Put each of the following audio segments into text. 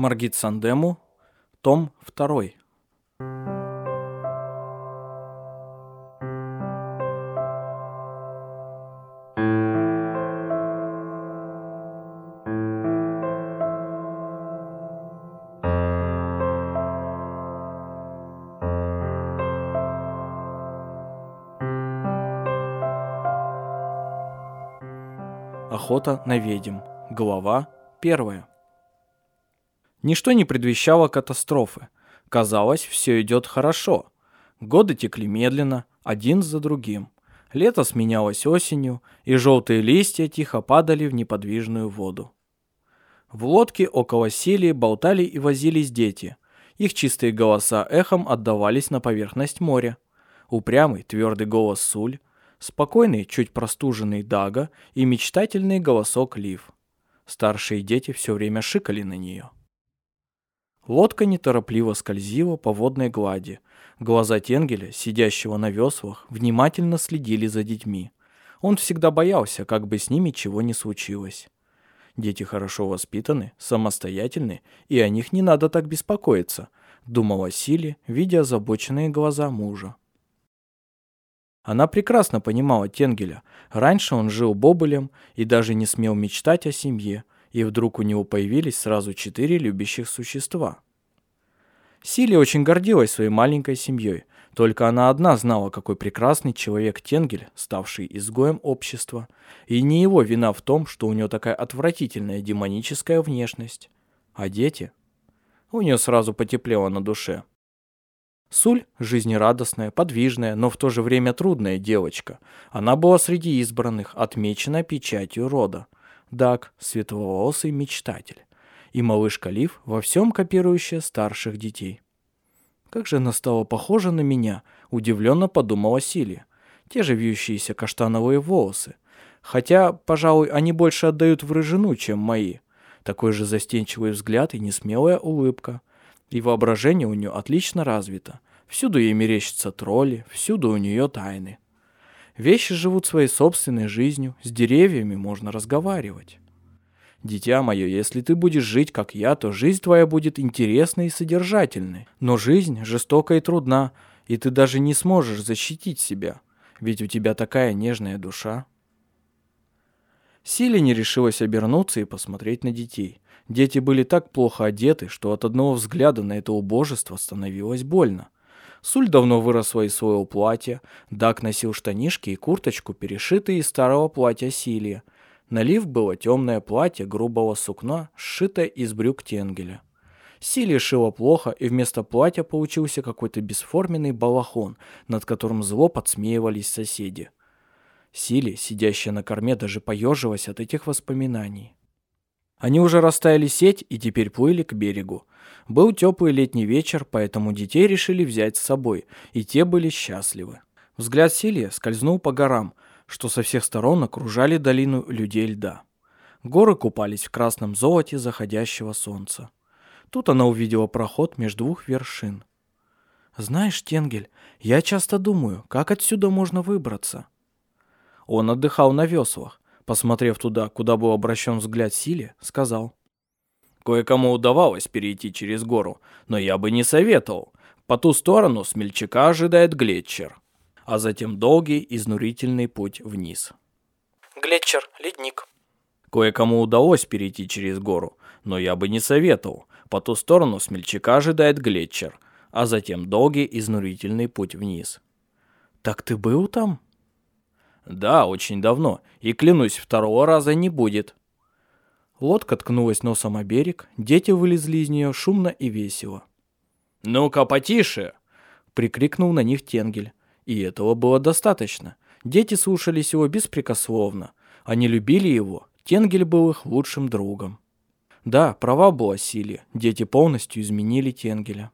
Маргит Сандему, том 2. Охота на ведьм. Глава первая. Ничто не предвещало катастрофы. Казалось, все идет хорошо. Годы текли медленно, один за другим. Лето сменялось осенью, и желтые листья тихо падали в неподвижную воду. В лодке около сели болтали и возились дети. Их чистые голоса эхом отдавались на поверхность моря. Упрямый, твердый голос Суль, спокойный, чуть простуженный Дага и мечтательный голосок Лив. Старшие дети все время шикали на нее. Лодка неторопливо скользила по водной глади. Глаза Тенгеля, сидящего на веслах, внимательно следили за детьми. Он всегда боялся, как бы с ними чего не случилось. Дети хорошо воспитаны, самостоятельны, и о них не надо так беспокоиться, думала Сили, видя озабоченные глаза мужа. Она прекрасно понимала Тенгеля. Раньше он жил бобылем и даже не смел мечтать о семье, и вдруг у него появились сразу четыре любящих существа. Сили очень гордилась своей маленькой семьей, только она одна знала, какой прекрасный человек Тенгель, ставший изгоем общества, и не его вина в том, что у него такая отвратительная демоническая внешность. А дети? У нее сразу потеплело на душе. Суль – жизнерадостная, подвижная, но в то же время трудная девочка. Она была среди избранных, отмечена печатью рода. Даг – светловолосый мечтатель. И малышка Лив во всем копирующая старших детей. Как же она стала похожа на меня, удивленно подумала Силия. Те же вьющиеся каштановые волосы. Хотя, пожалуй, они больше отдают в рыжину, чем мои. Такой же застенчивый взгляд и несмелая улыбка. И воображение у нее отлично развито. Всюду ей мерещатся тролли, всюду у нее тайны. Вещи живут своей собственной жизнью, с деревьями можно разговаривать. Дитя мое, если ты будешь жить, как я, то жизнь твоя будет интересной и содержательной. Но жизнь жестока и трудна, и ты даже не сможешь защитить себя, ведь у тебя такая нежная душа. Силе не решилась обернуться и посмотреть на детей. Дети были так плохо одеты, что от одного взгляда на это убожество становилось больно. Суль давно выросла из своего платья, Дак носил штанишки и курточку, перешитые из старого платья Силия. На Лив было темное платье грубого сукна, сшитое из брюк Тенгеля. Силия шила плохо, и вместо платья получился какой-то бесформенный балахон, над которым зло подсмеивались соседи. Сили, сидящая на корме, даже поежилась от этих воспоминаний. Они уже расставили сеть и теперь плыли к берегу. Был теплый летний вечер, поэтому детей решили взять с собой, и те были счастливы. Взгляд Силия скользнул по горам, что со всех сторон окружали долину людей льда. Горы купались в красном золоте заходящего солнца. Тут она увидела проход между двух вершин. «Знаешь, Тенгель, я часто думаю, как отсюда можно выбраться?» Он отдыхал на веслах. Посмотрев туда, куда был обращен взгляд Силе, сказал. Кое-кому удавалось перейти через гору, но я бы не советовал. По ту сторону смельчака ожидает глетчер, а затем долгий изнурительный путь вниз. Глетчер, ледник. Кое-кому удалось перейти через гору, но я бы не советовал. По ту сторону смельчака ожидает глетчер, а затем долгий изнурительный путь вниз. Так ты был там? Да, очень давно, и клянусь, второго раза не будет. Лодка ткнулась носом о берег, дети вылезли из нее шумно и весело. «Ну-ка, потише!» — прикрикнул на них Тенгель. И этого было достаточно. Дети слушались его беспрекословно. Они любили его. Тенгель был их лучшим другом. Да, права была Силия, дети полностью изменили Тенгеля.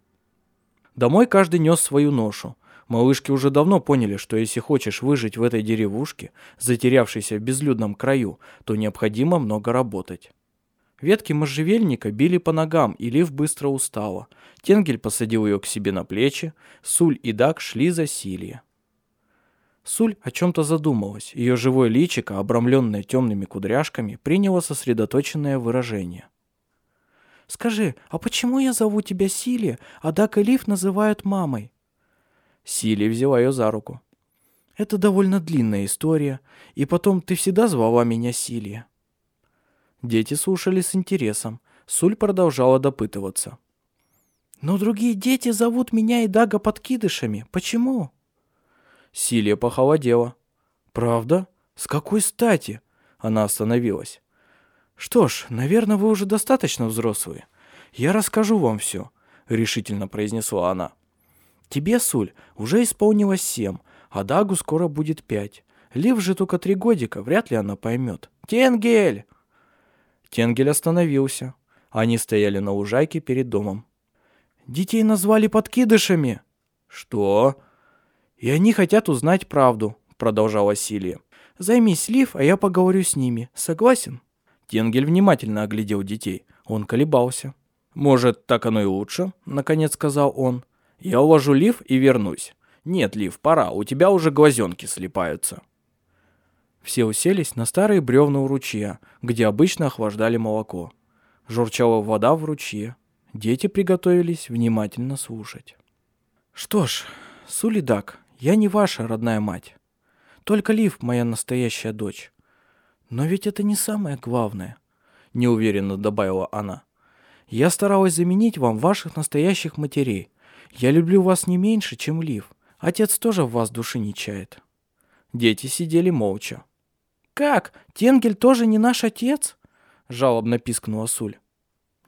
Домой каждый нес свою ношу. Малышки уже давно поняли, что если хочешь выжить в этой деревушке, затерявшейся в безлюдном краю, то необходимо много работать. Ветки можжевельника били по ногам, и Лив быстро устала. Тенгель посадил ее к себе на плечи, Суль и Дак шли за Силия. Суль о чем-то задумалась. Ее живое личико, обрамленное темными кудряшками, приняло сосредоточенное выражение. «Скажи, а почему я зову тебя Силия, а Дак и Лив называют мамой?» Силия взяла ее за руку. «Это довольно длинная история, и потом ты всегда звала меня Силия». Дети слушали с интересом. Суль продолжала допытываться. «Но другие дети зовут меня и Дага подкидышами. Почему?» Силия похолодела. «Правда? С какой стати?» Она остановилась. «Что ж, наверное, вы уже достаточно взрослые. Я расскажу вам все», — решительно произнесла она. «Тебе, Суль, уже исполнилось семь, а Дагу скоро будет пять. Лив же только три годика, вряд ли она поймет. Тенгель!» Тенгель остановился. Они стояли на лужайке перед домом. «Детей назвали подкидышами!» «Что?» «И они хотят узнать правду», — продолжала Силия. «Займись, Лив, а я поговорю с ними. Согласен?» Тенгель внимательно оглядел детей. Он колебался. «Может, так оно и лучше?» — наконец сказал он. «Я уложу Лив и вернусь». «Нет, Лив, пора, у тебя уже глазенки слипаются». Все уселись на старые бревна у ручья, где обычно охлаждали молоко. Журчала вода в ручье. Дети приготовились внимательно слушать. «Что ж, Сулидак, я не ваша родная мать. Только Лив моя настоящая дочь. Но ведь это не самое главное, неуверенно добавила она. Я старалась заменить вам ваших настоящих матерей. Я люблю вас не меньше, чем Лив. Отец тоже в вас души не чает. Дети сидели молча. «Как? Тенгель тоже не наш отец?» — жалобно пискнула Суль.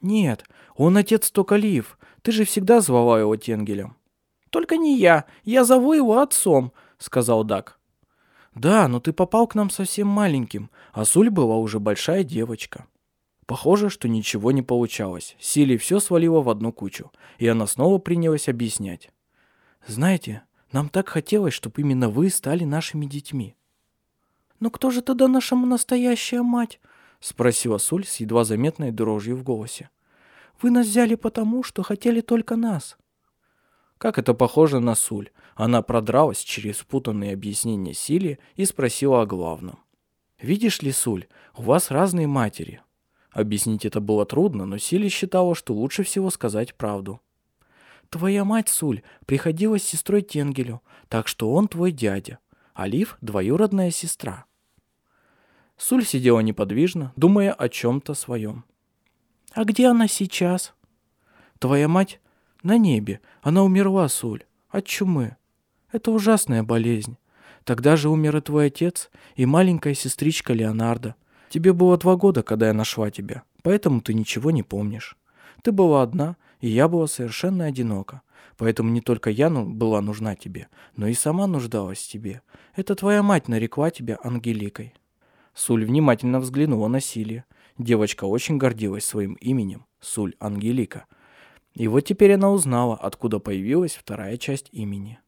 «Нет, он отец только Лив. Ты же всегда звала его Тенгелем». «Только не я. Я зову его отцом», — сказал Дак. «Да, но ты попал к нам совсем маленьким, а Суль была уже большая девочка». Похоже, что ничего не получалось. Сили все свалило в одну кучу, и она снова принялась объяснять. «Знаете, нам так хотелось, чтобы именно вы стали нашими детьми». «Но кто же тогда наша настоящая мать?» — спросила Суль с едва заметной дрожью в голосе. «Вы нас взяли потому, что хотели только нас». Как это похоже на Суль. Она продралась через путанные объяснения Сили и спросила о главном. «Видишь ли, Суль, у вас разные матери». Объяснить это было трудно, но Сили считала, что лучше всего сказать правду. «Твоя мать, Суль, приходилась с сестрой Тенгелю, так что он твой дядя. Алиф – двоюродная сестра». Суль сидела неподвижно, думая о чем-то своем. «А где она сейчас?» «Твоя мать на небе. Она умерла, Суль. От чумы. Это ужасная болезнь. Тогда же умер и твой отец, и маленькая сестричка Леонардо. Тебе было два года, когда я нашла тебя, поэтому ты ничего не помнишь. Ты была одна, и я была совершенно одинока. Поэтому не только я ну, была нужна тебе, но и сама нуждалась в тебе. Это твоя мать нарекла тебя Ангеликой». Суль внимательно взглянула на Силия. Девочка очень гордилась своим именем, Суль Ангелика – и вот теперь она узнала, откуда появилась вторая часть имени.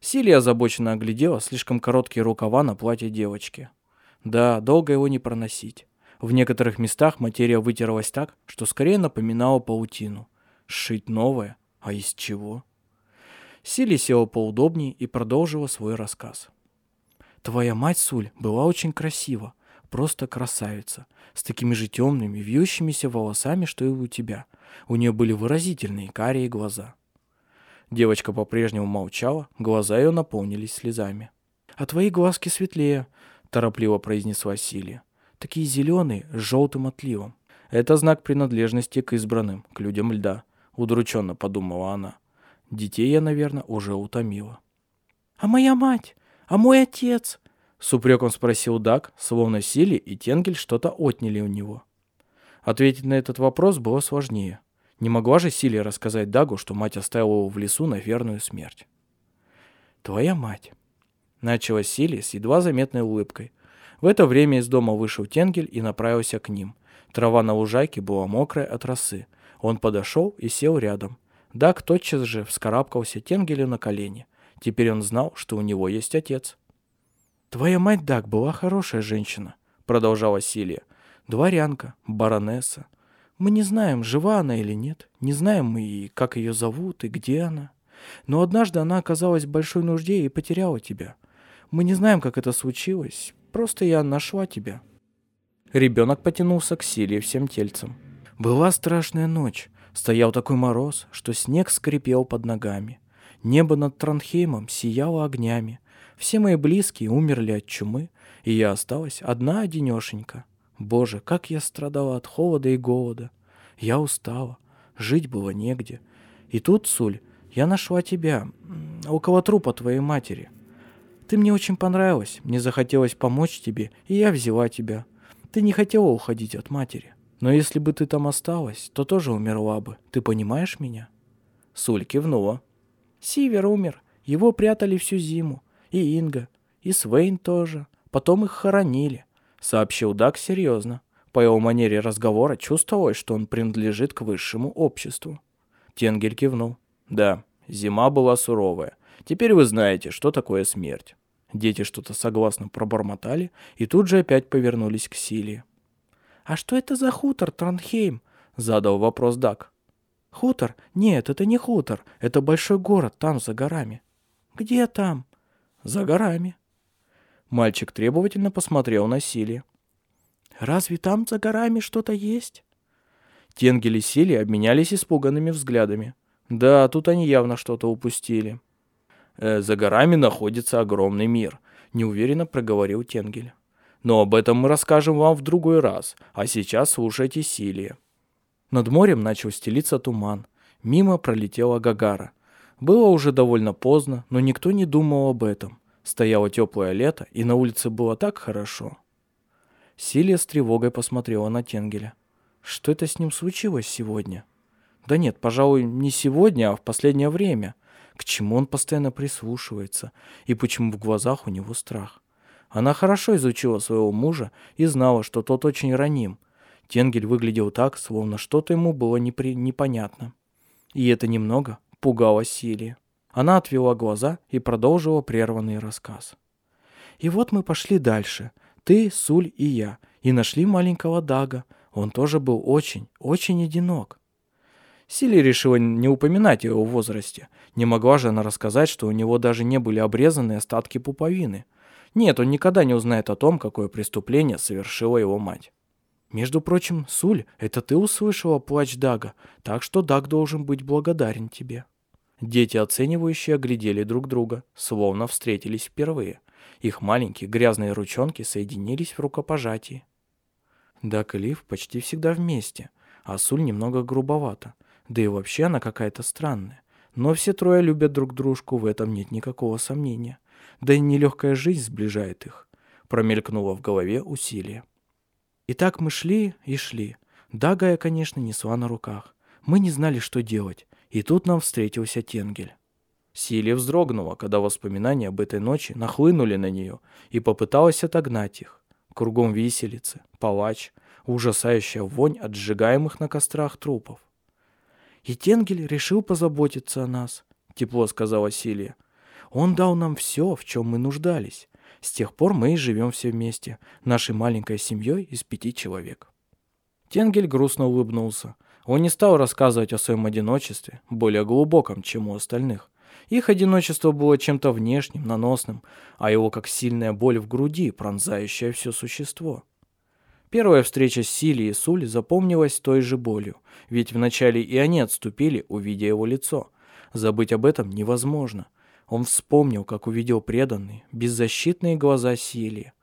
Силия озабоченно оглядела слишком короткие рукава на платье девочки. Да, долго его не проносить. В некоторых местах материя вытерлась так, что скорее напоминала паутину. Сшить новое? А из чего? Силия села поудобнее и продолжила свой рассказ. Твоя мать, Суль, была очень красива, просто красавица, с такими же темными, вьющимися волосами, что и у тебя – у нее были выразительные карие глаза. Девочка по-прежнему молчала, глаза ее наполнились слезами. «А твои глазки светлее», — торопливо произнесла Силия. «Такие зеленые, с желтым отливом». «Это знак принадлежности к избранным, к людям льда», — удрученно подумала она. «Детей я, наверное, уже утомила». «А моя мать? А мой отец?» — с упреком спросил Дак, словно Сили и Тенгель что-то отняли у него. Ответить на этот вопрос было сложнее. Не могла же Силия рассказать Дагу, что мать оставила его в лесу на верную смерть. «Твоя мать», — начала Силия с едва заметной улыбкой. В это время из дома вышел Тенгель и направился к ним. Трава на лужайке была мокрая от росы. Он подошел и сел рядом. Даг тотчас же вскарабкался Тенгелю на колени. Теперь он знал, что у него есть отец. «Твоя мать, Даг, была хорошая женщина», — продолжала Силия. «Дворянка, баронесса. Мы не знаем, жива она или нет. Не знаем мы и как ее зовут, и где она. Но однажды она оказалась в большой нужде и потеряла тебя. Мы не знаем, как это случилось. Просто я нашла тебя». Ребенок потянулся к Силии всем тельцем. Была страшная ночь. Стоял такой мороз, что снег скрипел под ногами. Небо над Транхеймом сияло огнями. Все мои близкие умерли от чумы, и я осталась одна одинешенька. Боже, как я страдала от холода и голода. Я устала, жить было негде. И тут, Суль, я нашла тебя, около трупа твоей матери. Ты мне очень понравилась, мне захотелось помочь тебе, и я взяла тебя. Ты не хотела уходить от матери. Но если бы ты там осталась, то тоже умерла бы. Ты понимаешь меня?» Суль кивнула. «Сивер умер. Его прятали всю зиму. И Инга. И Свейн тоже. Потом их хоронили», — сообщил Даг серьезно. По его манере разговора чувствовалось, что он принадлежит к высшему обществу. Тенгель кивнул. «Да, зима была суровая. Теперь вы знаете, что такое смерть». Дети что-то согласно пробормотали и тут же опять повернулись к Силии. «А что это за хутор, Тронхейм?» — задал вопрос Дак. «Хутор? Нет, это не хутор. Это большой город там, за горами». «Где там?» «За горами». Мальчик требовательно посмотрел на Сили. «Разве там за горами что-то есть?» Тенгель и Сили обменялись испуганными взглядами. Да, тут они явно что-то упустили. «Э, «За горами находится огромный мир», — неуверенно проговорил Тенгель. Но об этом мы расскажем вам в другой раз, а сейчас слушайте Силия. Над морем начал стелиться туман. Мимо пролетела Гагара. Было уже довольно поздно, но никто не думал об этом. Стояло теплое лето, и на улице было так хорошо. Силия с тревогой посмотрела на Тенгеля. Что это с ним случилось сегодня? Да нет, пожалуй, не сегодня, а в последнее время. К чему он постоянно прислушивается? И почему в глазах у него страх? Она хорошо изучила своего мужа и знала, что тот очень раним. Тенгель выглядел так, словно что-то ему было непри... непонятно. И это немного пугало Силии. Она отвела глаза и продолжила прерванный рассказ. «И вот мы пошли дальше. Ты, Суль и я. И нашли маленького Дага. Он тоже был очень, очень одинок. Сили решила не упоминать его возрасте. Не могла же она рассказать, что у него даже не были обрезаны остатки пуповины. Нет, он никогда не узнает о том, какое преступление совершила его мать. Между прочим, Суль, это ты услышала плач Дага, так что Даг должен быть благодарен тебе. Дети, оценивающие, оглядели друг друга, словно встретились впервые. Их маленькие грязные ручонки соединились в рукопожатии. Даг и Лив почти всегда вместе, а Суль немного грубовато, да и вообще она какая-то странная. Но все трое любят друг дружку, в этом нет никакого сомнения. Да и нелегкая жизнь сближает их. Промелькнуло в голове усилие. И так мы шли и шли. Дага я, конечно, несла на руках. Мы не знали, что делать. И тут нам встретился Тенгель. Силия вздрогнула, когда воспоминания об этой ночи нахлынули на нее и попыталась отогнать их. Кругом виселицы, палач, ужасающая вонь от сжигаемых на кострах трупов. «И Тенгель решил позаботиться о нас», — тепло сказала Силия. Он дал нам все, в чем мы нуждались. С тех пор мы и живем все вместе, нашей маленькой семьей из пяти человек. Тенгель грустно улыбнулся. Он не стал рассказывать о своем одиночестве, более глубоком, чем у остальных. Их одиночество было чем-то внешним, наносным, а его как сильная боль в груди, пронзающая все существо. Первая встреча с Силией и Суль запомнилась той же болью, ведь вначале и они отступили, увидя его лицо. Забыть об этом невозможно – он вспомнил, как увидел преданные, беззащитные глаза Силии.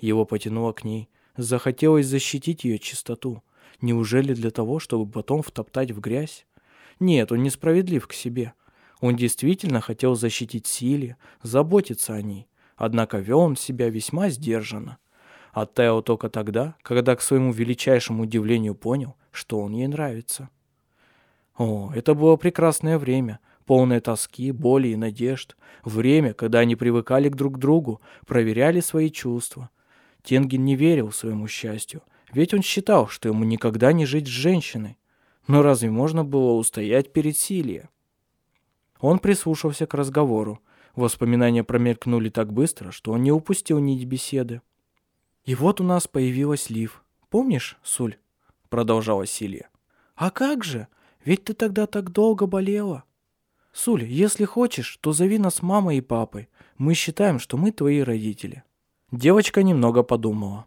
Его потянуло к ней. Захотелось защитить ее чистоту. Неужели для того, чтобы потом втоптать в грязь? Нет, он несправедлив к себе. Он действительно хотел защитить Силе, заботиться о ней. Однако вел он себя весьма сдержанно. Оттаял только тогда, когда к своему величайшему удивлению понял, что он ей нравится. О, это было прекрасное время, полное тоски, боли и надежд, время, когда они привыкали к друг другу, проверяли свои чувства. Тенгин не верил своему счастью, Ведь он считал, что ему никогда не жить с женщиной. Но разве можно было устоять перед Силией? Он прислушался к разговору. Воспоминания промелькнули так быстро, что он не упустил нить беседы. «И вот у нас появилась Лив. Помнишь, Суль?» Продолжала Силия. «А как же? Ведь ты тогда так долго болела. Суль, если хочешь, то зови нас мамой и папой. Мы считаем, что мы твои родители». Девочка немного подумала.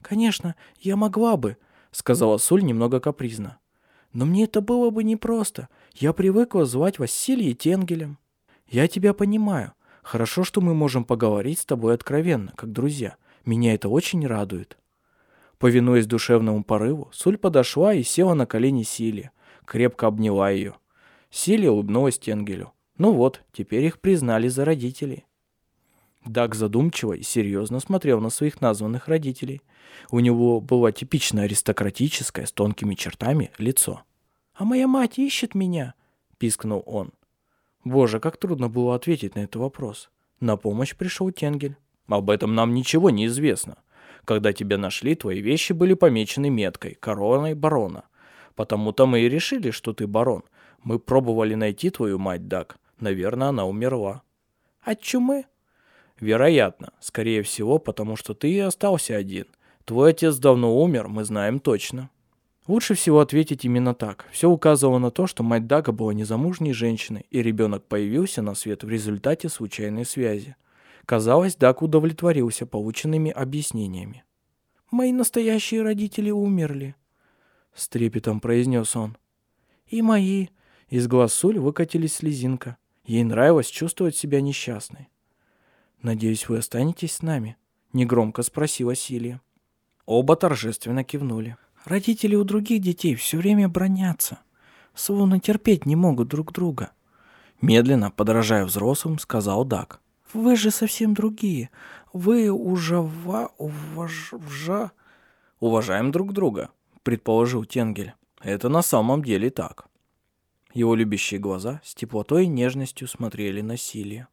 «Конечно, я могла бы», — сказала Суль немного капризно. «Но мне это было бы непросто. Я привыкла звать Василией Тенгелем». «Я тебя понимаю. Хорошо, что мы можем поговорить с тобой откровенно, как друзья. Меня это очень радует». Повинуясь душевному порыву, Суль подошла и села на колени Силе, крепко обняла ее. Силе улыбнулась Тенгелю. Ну вот, теперь их признали за родителей. Даг задумчиво и серьезно смотрел на своих названных родителей. У него было типично аристократическое, с тонкими чертами, лицо. «А моя мать ищет меня?» – пискнул он. Боже, как трудно было ответить на этот вопрос. На помощь пришел Тенгель. «Об этом нам ничего не известно. Когда тебя нашли, твои вещи были помечены меткой, короной барона. Потому-то мы и решили, что ты барон. Мы пробовали найти твою мать, Даг. Наверное, она умерла». «От чумы?» Вероятно. Скорее всего, потому что ты и остался один. Твой отец давно умер, мы знаем точно. Лучше всего ответить именно так. Все указывало на то, что мать Дага была незамужней женщиной, и ребенок появился на свет в результате случайной связи. Казалось, Даг удовлетворился полученными объяснениями. «Мои настоящие родители умерли», — с трепетом произнес он. «И мои». Из глаз Суль выкатились слезинка. Ей нравилось чувствовать себя несчастной. «Надеюсь, вы останетесь с нами?» — негромко спросила Силия. Оба торжественно кивнули. «Родители у других детей все время бронятся, словно терпеть не могут друг друга». Медленно, подражая взрослым, сказал Дак. «Вы же совсем другие. Вы ужава... уважа...» «Уважаем друг друга», — предположил Тенгель. «Это на самом деле так». Его любящие глаза с теплотой и нежностью смотрели на Силия.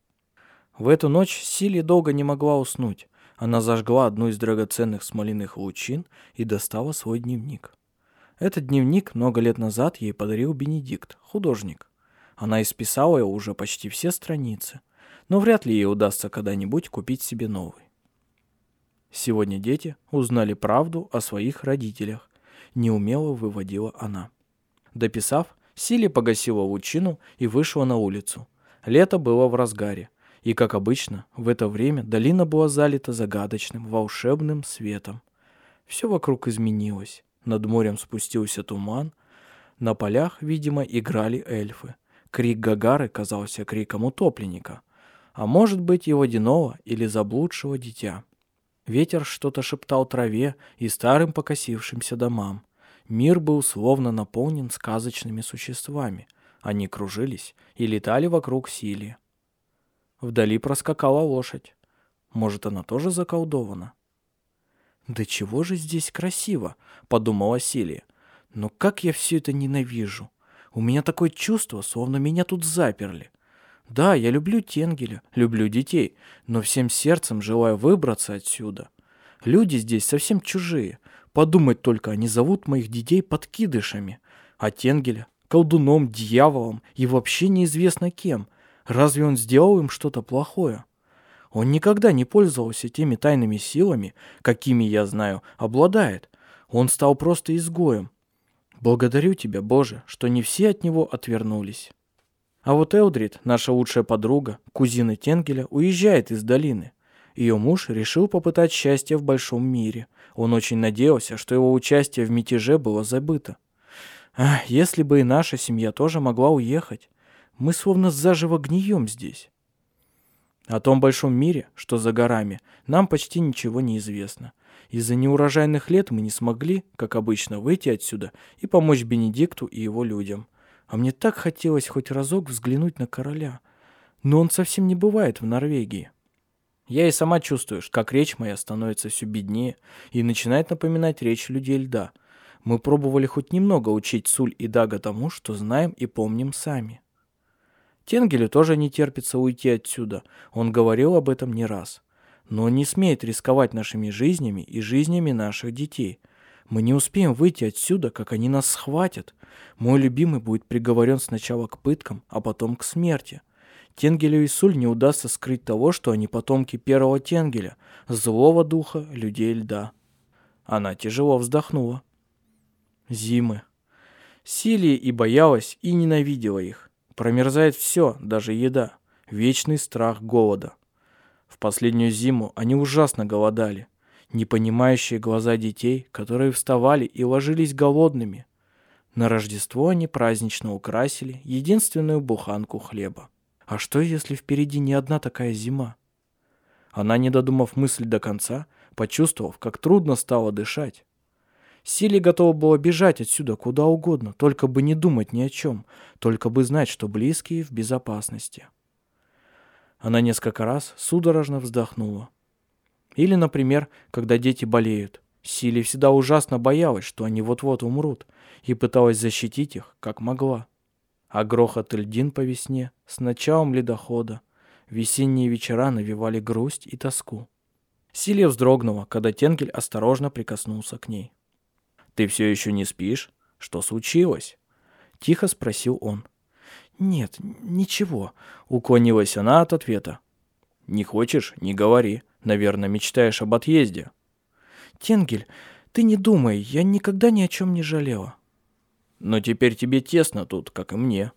В эту ночь Сили долго не могла уснуть. Она зажгла одну из драгоценных смоляных лучин и достала свой дневник. Этот дневник много лет назад ей подарил Бенедикт, художник. Она исписала его уже почти все страницы, но вряд ли ей удастся когда-нибудь купить себе новый. Сегодня дети узнали правду о своих родителях, неумело выводила она. Дописав, Сили погасила лучину и вышла на улицу. Лето было в разгаре. И, как обычно, в это время долина была залита загадочным, волшебным светом. Все вокруг изменилось. Над морем спустился туман. На полях, видимо, играли эльфы. Крик Гагары казался криком утопленника. А может быть и водяного или заблудшего дитя. Ветер что-то шептал траве и старым покосившимся домам. Мир был словно наполнен сказочными существами. Они кружились и летали вокруг Силии. Вдали проскакала лошадь. Может, она тоже заколдована? «Да чего же здесь красиво?» — подумала Силия. «Но как я все это ненавижу! У меня такое чувство, словно меня тут заперли. Да, я люблю Тенгеля, люблю детей, но всем сердцем желаю выбраться отсюда. Люди здесь совсем чужие. Подумать только, они зовут моих детей подкидышами, а Тенгеля — колдуном, дьяволом и вообще неизвестно кем. Разве он сделал им что-то плохое? Он никогда не пользовался теми тайными силами, какими, я знаю, обладает. Он стал просто изгоем. Благодарю тебя, Боже, что не все от него отвернулись. А вот Элдрид, наша лучшая подруга, кузина Тенгеля, уезжает из долины. Ее муж решил попытать счастье в большом мире. Он очень надеялся, что его участие в мятеже было забыто. Ах, если бы и наша семья тоже могла уехать. Мы словно заживо гнием здесь. О том большом мире, что за горами, нам почти ничего не известно. Из-за неурожайных лет мы не смогли, как обычно, выйти отсюда и помочь Бенедикту и его людям. А мне так хотелось хоть разок взглянуть на короля. Но он совсем не бывает в Норвегии. Я и сама чувствую, как речь моя становится все беднее и начинает напоминать речь людей льда. Мы пробовали хоть немного учить Суль и Дага тому, что знаем и помним сами. Тенгелю тоже не терпится уйти отсюда. Он говорил об этом не раз. Но он не смеет рисковать нашими жизнями и жизнями наших детей. Мы не успеем выйти отсюда, как они нас схватят. Мой любимый будет приговорен сначала к пыткам, а потом к смерти. Тенгелю и Суль не удастся скрыть того, что они потомки первого Тенгеля, злого духа людей льда. Она тяжело вздохнула. Зимы. Силия и боялась, и ненавидела их. Промерзает все, даже еда. Вечный страх голода. В последнюю зиму они ужасно голодали. Непонимающие глаза детей, которые вставали и ложились голодными. На Рождество они празднично украсили единственную буханку хлеба. А что, если впереди не одна такая зима? Она, не додумав мысль до конца, почувствовав, как трудно стало дышать. Силе готова была бежать отсюда куда угодно, только бы не думать ни о чем, только бы знать, что близкие в безопасности. Она несколько раз судорожно вздохнула. Или, например, когда дети болеют. Силе всегда ужасно боялась, что они вот-вот умрут, и пыталась защитить их, как могла. А грохот льдин по весне с началом ледохода весенние вечера навевали грусть и тоску. Силия вздрогнула, когда Тенгель осторожно прикоснулся к ней. «Ты все еще не спишь? Что случилось?» Тихо спросил он. «Нет, ничего», — уклонилась она от ответа. «Не хочешь? Не говори. Наверное, мечтаешь об отъезде». «Тенгель, ты не думай, я никогда ни о чем не жалела». «Но теперь тебе тесно тут, как и мне».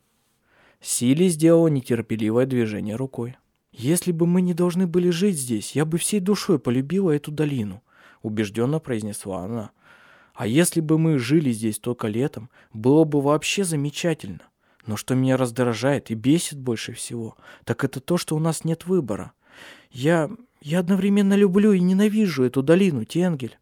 Сили сделала нетерпеливое движение рукой. «Если бы мы не должны были жить здесь, я бы всей душой полюбила эту долину», — убежденно произнесла она. «А если бы мы жили здесь только летом, было бы вообще замечательно. Но что меня раздражает и бесит больше всего, так это то, что у нас нет выбора. Я... я одновременно люблю и ненавижу эту долину, Тенгель».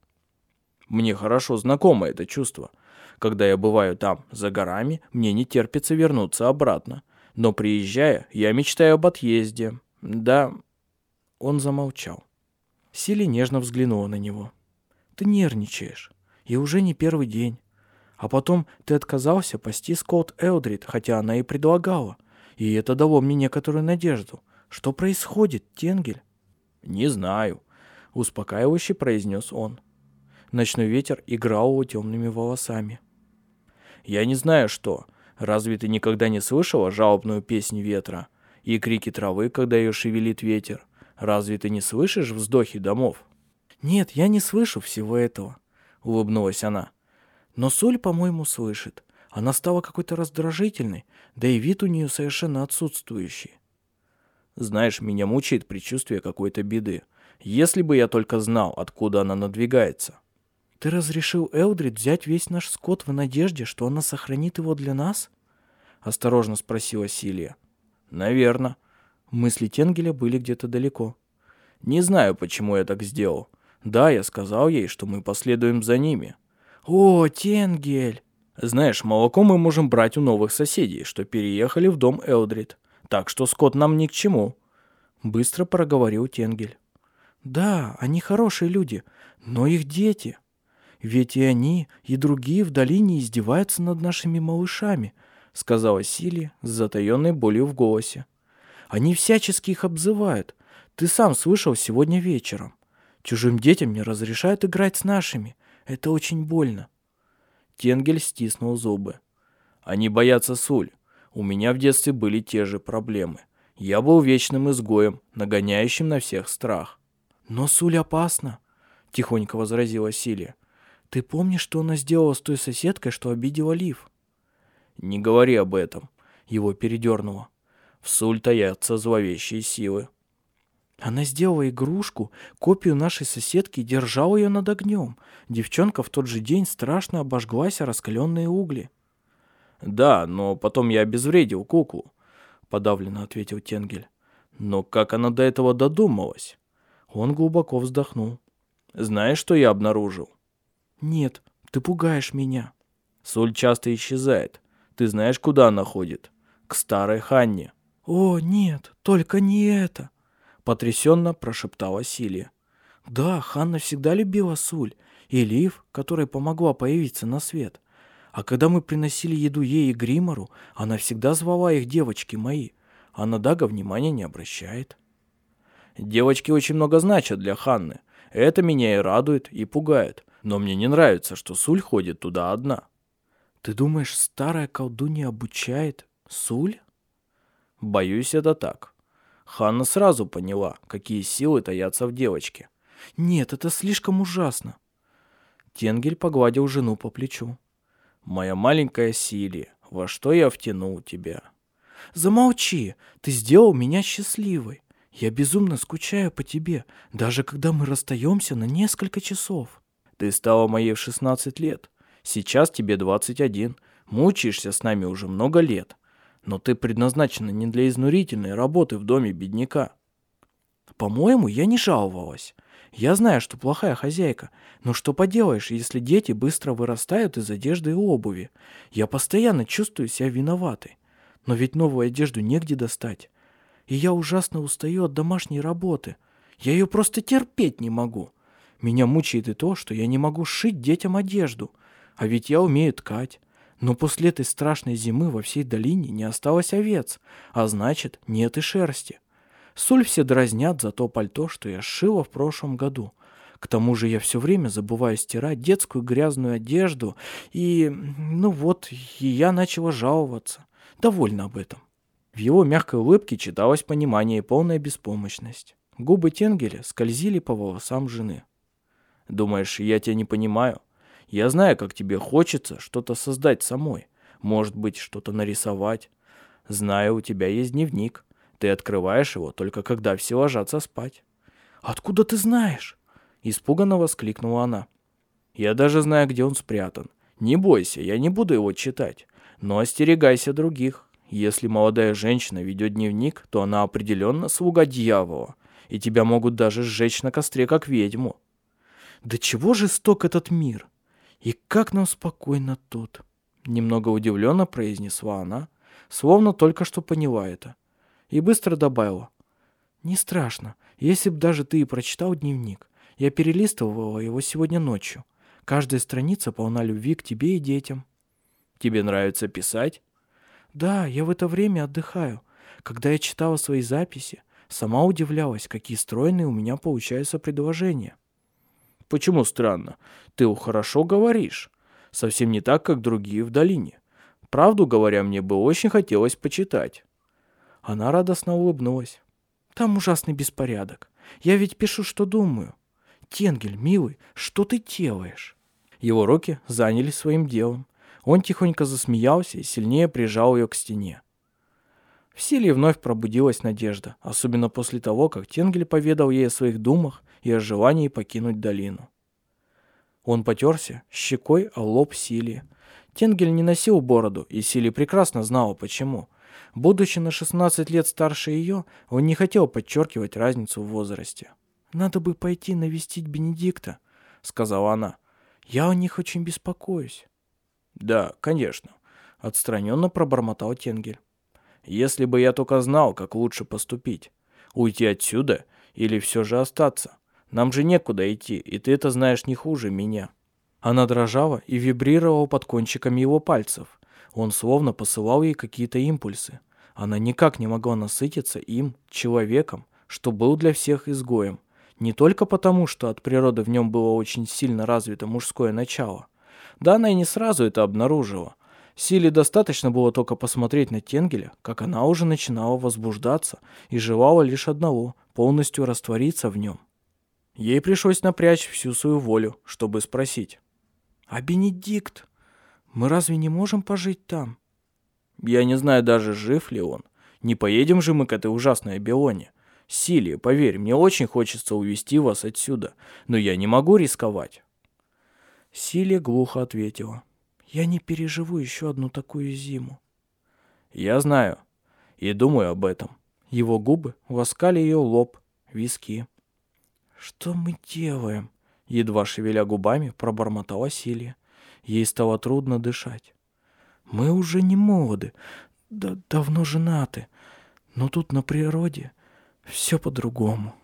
«Мне хорошо знакомо это чувство. Когда я бываю там, за горами, мне не терпится вернуться обратно. Но приезжая, я мечтаю об отъезде. Да...» Он замолчал. Сили нежно взглянула на него. «Ты нервничаешь. И уже не первый день. А потом ты отказался пасти Скотт Элдрид, хотя она и предлагала. И это дало мне некоторую надежду. Что происходит, Тенгель?» «Не знаю», — успокаивающе произнес он. Ночной ветер играл его темными волосами. «Я не знаю, что. Разве ты никогда не слышала жалобную песнь ветра и крики травы, когда ее шевелит ветер? Разве ты не слышишь вздохи домов?» «Нет, я не слышу всего этого», — улыбнулась она. «Но Соль, по-моему, слышит. Она стала какой-то раздражительной, да и вид у нее совершенно отсутствующий». «Знаешь, меня мучает предчувствие какой-то беды. Если бы я только знал, откуда она надвигается». «Ты разрешил Элдрид взять весь наш скот в надежде, что она сохранит его для нас?» — осторожно спросила Силия. «Наверно». Мысли Тенгеля были где-то далеко. «Не знаю, почему я так сделал. Да, я сказал ей, что мы последуем за ними». «О, Тенгель!» «Знаешь, молоко мы можем брать у новых соседей, что переехали в дом Элдрид. Так что скот нам ни к чему», — быстро проговорил Тенгель. «Да, они хорошие люди, но их дети...» Ведь и они, и другие в долине издеваются над нашими малышами, сказала Сили с затаенной болью в голосе. Они всячески их обзывают. Ты сам слышал сегодня вечером. Чужим детям не разрешают играть с нашими. Это очень больно. Тенгель стиснул зубы. Они боятся Суль. У меня в детстве были те же проблемы. Я был вечным изгоем, нагоняющим на всех страх. Но Суль опасна, тихонько возразила Силия. Ты помнишь, что она сделала с той соседкой, что обидела Лив? Не говори об этом. Его передернуло. В Суль таятся зловещие силы. Она сделала игрушку, копию нашей соседки и держала ее над огнем. Девчонка в тот же день страшно обожглась о раскаленные угли. «Да, но потом я обезвредил куклу», — подавленно ответил Тенгель. «Но как она до этого додумалась?» Он глубоко вздохнул. «Знаешь, что я обнаружил?» «Нет, ты пугаешь меня». Соль часто исчезает. Ты знаешь, куда она ходит? К старой Ханне. «О, нет, только не это!» Потрясенно прошептала Силия. «Да, Ханна всегда любила Суль и Лив, которая помогла появиться на свет. А когда мы приносили еду ей и Гримору, она всегда звала их девочки мои, а на Дага внимания не обращает». «Девочки очень много значат для Ханны. Это меня и радует, и пугает. Но мне не нравится, что Суль ходит туда одна. Ты думаешь, старая колдунья обучает Суль? Боюсь, это так. Ханна сразу поняла, какие силы таятся в девочке. Нет, это слишком ужасно. Тенгель погладил жену по плечу. Моя маленькая Силия, во что я втянул тебя? Замолчи, ты сделал меня счастливой. Я безумно скучаю по тебе, даже когда мы расстаемся на несколько часов. Ты стала моей в 16 лет. Сейчас тебе 21. Мучаешься с нами уже много лет. Но ты предназначена не для изнурительной работы в доме бедняка. По-моему, я не жаловалась. Я знаю, что плохая хозяйка, но что поделаешь, если дети быстро вырастают из одежды и обуви? Я постоянно чувствую себя виноватой. Но ведь новую одежду негде достать. И я ужасно устаю от домашней работы. Я ее просто терпеть не могу. Меня мучает и то, что я не могу шить детям одежду. А ведь я умею ткать. Но после этой страшной зимы во всей долине не осталось овец, а значит, нет и шерсти. Соль все дразнят за то пальто, что я сшила в прошлом году. К тому же я все время забываю стирать детскую грязную одежду, и, ну вот, и я начала жаловаться. Довольна об этом. В его мягкой улыбке читалось понимание и полная беспомощность. Губы Тенгеля скользили по волосам жены. «Думаешь, я тебя не понимаю? Я знаю, как тебе хочется что-то создать самой. Может быть, что-то нарисовать. Знаю, у тебя есть дневник. Ты открываешь его только когда все ложатся спать. «Откуда ты знаешь?» Испуганно воскликнула она. «Я даже знаю, где он спрятан. Не бойся, я не буду его читать. Но остерегайся других. Если молодая женщина ведет дневник, то она определенно слуга дьявола, и тебя могут даже сжечь на костре, как ведьму. Да чего жесток этот мир? И как нам спокойно тут?» Немного удивленно произнесла она, словно только что поняла это. И быстро добавила. «Не страшно, если б даже ты и прочитал дневник. Я перелистывала его сегодня ночью. Каждая страница полна любви к тебе и детям». «Тебе нравится писать?» «Да, я в это время отдыхаю. Когда я читала свои записи, сама удивлялась, какие стройные у меня получаются предложения». Почему странно? Ты хорошо говоришь. Совсем не так, как другие в долине. Правду говоря, мне бы очень хотелось почитать. Она радостно улыбнулась. Там ужасный беспорядок. Я ведь пишу, что думаю. Тенгель, милый, что ты делаешь? Его руки занялись своим делом. Он тихонько засмеялся и сильнее прижал ее к стене. В Силе вновь пробудилась надежда, особенно после того, как Тенгель поведал ей о своих думах и о желании покинуть долину. Он потерся щекой о лоб Силии. Тенгель не носил бороду, и Сили прекрасно знала почему. Будучи на 16 лет старше ее, он не хотел подчеркивать разницу в возрасте. «Надо бы пойти навестить Бенедикта», — сказала она. «Я о них очень беспокоюсь». «Да, конечно», — отстраненно пробормотал Тенгель. «Если бы я только знал, как лучше поступить. Уйти отсюда или все же остаться. Нам же некуда идти, и ты это знаешь не хуже меня». Она дрожала и вибрировала под кончиками его пальцев. Он словно посылал ей какие-то импульсы. Она никак не могла насытиться им, человеком, что был для всех изгоем. Не только потому, что от природы в нем было очень сильно развито мужское начало. Да она и не сразу это обнаружила. Силе достаточно было только посмотреть на Тенгеля, как она уже начинала возбуждаться и желала лишь одного – полностью раствориться в нем. Ей пришлось напрячь всю свою волю, чтобы спросить. «А Бенедикт? Мы разве не можем пожить там?» «Я не знаю даже, жив ли он. Не поедем же мы к этой ужасной Абилоне. Силия, поверь, мне очень хочется увести вас отсюда, но я не могу рисковать». Силия глухо ответила. «Я не переживу еще одну такую зиму». «Я знаю и думаю об этом». Его губы воскали ее лоб, виски. «Что мы делаем?» Едва шевеля губами, пробормотала Силия. Ей стало трудно дышать. «Мы уже не молоды, да давно женаты, но тут на природе все по-другому».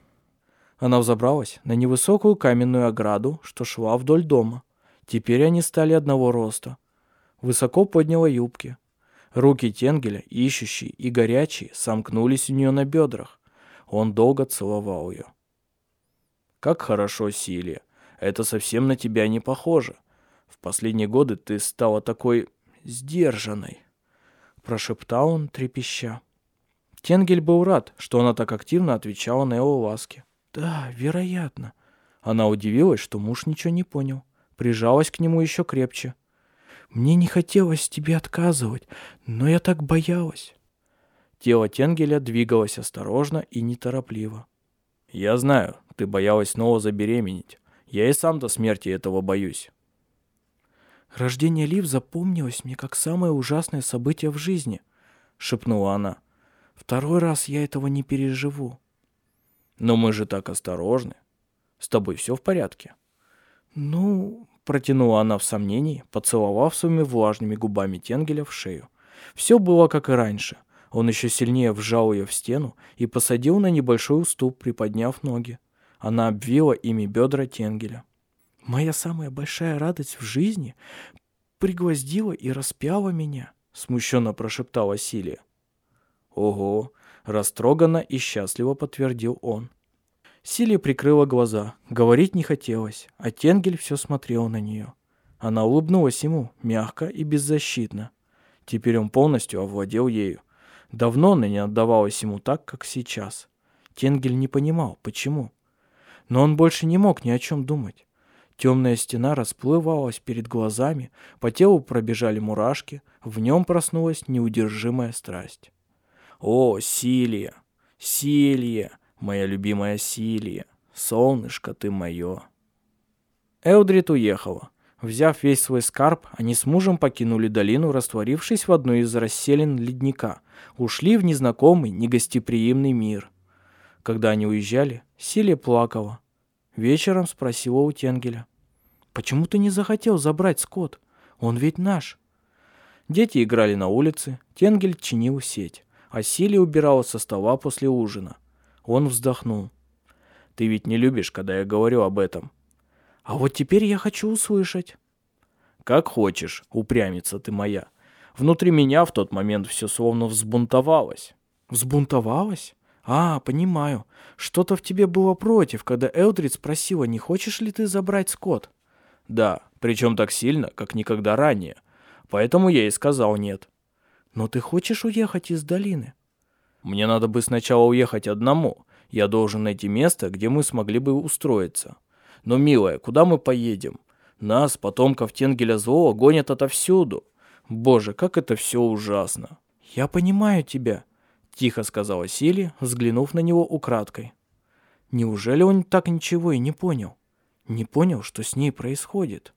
Она взобралась на невысокую каменную ограду, что шла вдоль дома. Теперь они стали одного роста. Высоко подняла юбки. Руки Тенгеля, ищущие и горячие, сомкнулись у нее на бедрах. Он долго целовал ее. Как хорошо, Силия. Это совсем на тебя не похоже. В последние годы ты стала такой сдержанной», — прошептал он, трепеща. Тенгель был рад, что она так активно отвечала на его ласки. «Да, вероятно». Она удивилась, что муж ничего не понял. Прижалась к нему еще крепче. «Мне не хотелось тебе отказывать, но я так боялась». Тело Тенгеля двигалось осторожно и неторопливо. «Я знаю, ты боялась снова забеременеть. Я и сам до смерти этого боюсь». «Рождение Лив запомнилось мне как самое ужасное событие в жизни», — шепнула она. «Второй раз я этого не переживу». «Но мы же так осторожны. С тобой все в порядке?» «Ну...» — протянула она в сомнении, поцеловав своими влажными губами Тенгеля в шею. Все было как и раньше. Он еще сильнее вжал ее в стену и посадил на небольшой уступ, приподняв ноги. Она обвила ими бедра Тенгеля. «Моя самая большая радость в жизни пригвоздила и распяла меня», — смущенно прошептала Силия. «Ого!» — растроганно и счастливо подтвердил он. Силия прикрыла глаза. Говорить не хотелось, а Тенгель все смотрел на нее. Она улыбнулась ему, мягко и беззащитно. Теперь он полностью овладел ею. Давно она не отдавалась ему так, как сейчас. Тенгель не понимал, почему. Но он больше не мог ни о чем думать. Темная стена расплывалась перед глазами, по телу пробежали мурашки, в нем проснулась неудержимая страсть. «О, Силия! Силия! Моя любимая Силия! Солнышко ты мое!» Элдрид уехала. Взяв весь свой скарб, они с мужем покинули долину, растворившись в одной из расселин ледника, ушли в незнакомый, негостеприимный мир. Когда они уезжали, Силия плакала. Вечером спросила у Тенгеля. «Почему ты не захотел забрать скот? Он ведь наш». Дети играли на улице, Тенгель чинил сеть, а Силия убирала со стола после ужина. Он вздохнул. «Ты ведь не любишь, когда я говорю об этом». «А вот теперь я хочу услышать». «Как хочешь, упрямится ты моя. Внутри меня в тот момент все словно взбунтовалось». «Взбунтовалось? А, понимаю. Что-то в тебе было против, когда Элдрид спросила, не хочешь ли ты забрать скот?» «Да, причем так сильно, как никогда ранее. Поэтому я и сказал нет». «Но ты хочешь уехать из долины?» «Мне надо бы сначала уехать одному. Я должен найти место, где мы смогли бы устроиться. Но, милая, куда мы поедем? Нас, потомков Тенгеля Злого, гонят отовсюду. Боже, как это все ужасно!» «Я понимаю тебя», — тихо сказала Сили, взглянув на него украдкой. «Неужели он так ничего и не понял? Не понял, что с ней происходит?»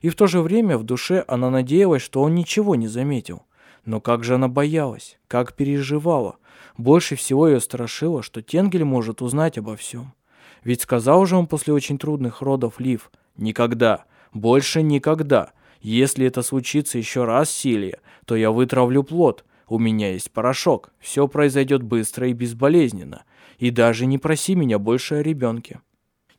И в то же время в душе она надеялась, что он ничего не заметил. Но как же она боялась, как переживала. Больше всего ее страшило, что Тенгель может узнать обо всем. Ведь сказал же он после очень трудных родов Лив, «Никогда, больше никогда. Если это случится еще раз, Силия, то я вытравлю плод. У меня есть порошок. Все произойдет быстро и безболезненно. И даже не проси меня больше о ребенке».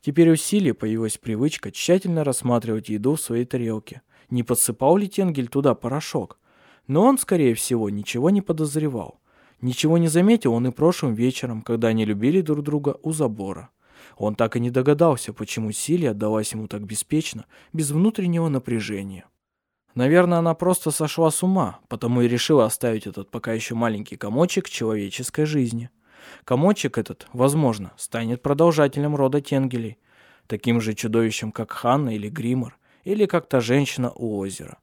Теперь у Силии появилась привычка тщательно рассматривать еду в своей тарелке. Не подсыпал ли Тенгель туда порошок? Но он, скорее всего, ничего не подозревал. Ничего не заметил он и прошлым вечером, когда они любили друг друга у забора. Он так и не догадался, почему Силия отдалась ему так беспечно, без внутреннего напряжения. Наверное, она просто сошла с ума, потому и решила оставить этот пока еще маленький комочек человеческой жизни. Комочек этот, возможно, станет продолжателем рода Тенгелей, таким же чудовищем, как Ханна или Гримор, или как та женщина у озера.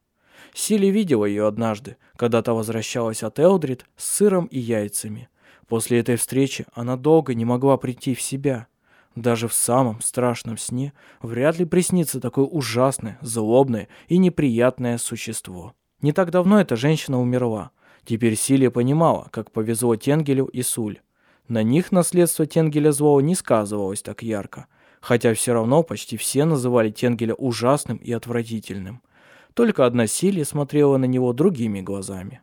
Сили видела ее однажды, когда та возвращалась от Элдрид с сыром и яйцами. После этой встречи она долго не могла прийти в себя. Даже в самом страшном сне вряд ли приснится такое ужасное, злобное и неприятное существо. Не так давно эта женщина умерла. Теперь Силия понимала, как повезло Тенгелю и Суль. На них наследство Тенгеля злого не сказывалось так ярко, хотя все равно почти все называли Тенгеля ужасным и отвратительным. Только одна Силия смотрела на него другими глазами.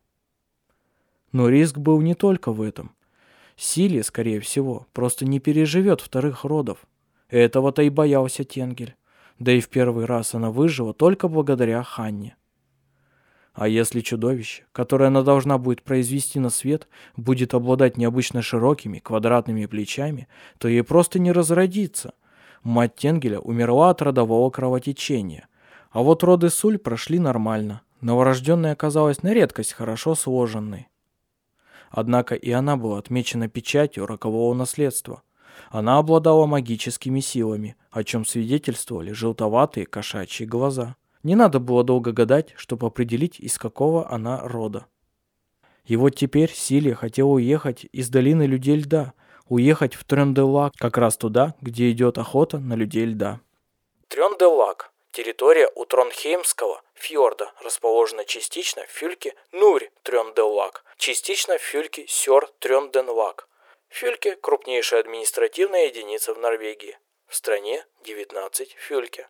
Но риск был не только в этом. Силия, скорее всего, просто не переживет вторых родов. Этого-то и боялся Тенгель. Да и в первый раз она выжила только благодаря Ханне. А если чудовище, которое она должна будет произвести на свет, будет обладать необычно широкими квадратными плечами, то ей просто не разродится. Мать Тенгеля умерла от родового кровотечения, а вот роды Суль прошли нормально. Новорожденная оказалась на редкость хорошо сложенной. Однако и она была отмечена печатью рокового наследства. Она обладала магическими силами, о чем свидетельствовали желтоватые кошачьи глаза. Не надо было долго гадать, чтобы определить, из какого она рода. И вот теперь Силия хотела уехать из долины людей льда, уехать в Тренделак, как раз туда, где идет охота на людей льда. Тренделак – территория у Тронхеймского фьорда, расположена частично в фюльке Нурь Тренделак, частично в фюльке Сёр Тренденлак. Фюльке – крупнейшая административная единица в Норвегии. В стране 19 фюльке.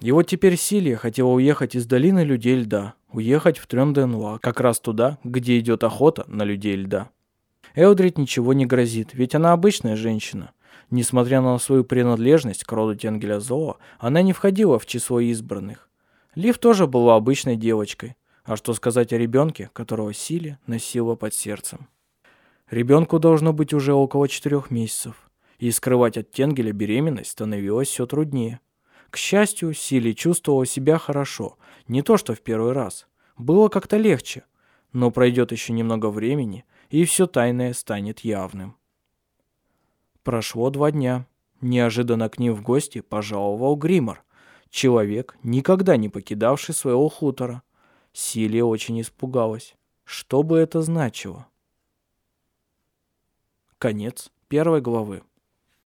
Вот теперь Силия хотела уехать из долины людей льда, уехать в Трёнденла, как раз туда, где идет охота на людей льда. Элдрид ничего не грозит, ведь она обычная женщина. Несмотря на свою принадлежность к роду Тенгеля Зоа, она не входила в число избранных. Лив тоже была обычной девочкой. А что сказать о ребенке, которого Силия носила под сердцем? Ребенку должно быть уже около четырех месяцев, и скрывать от Тенгеля беременность становилось все труднее. К счастью, Сили чувствовала себя хорошо, не то что в первый раз. Было как-то легче, но пройдет еще немного времени, и все тайное станет явным. Прошло два дня. Неожиданно к ним в гости пожаловал Гримор, человек, никогда не покидавший своего хутора. Силия очень испугалась. Что бы это значило? Конец первой главы.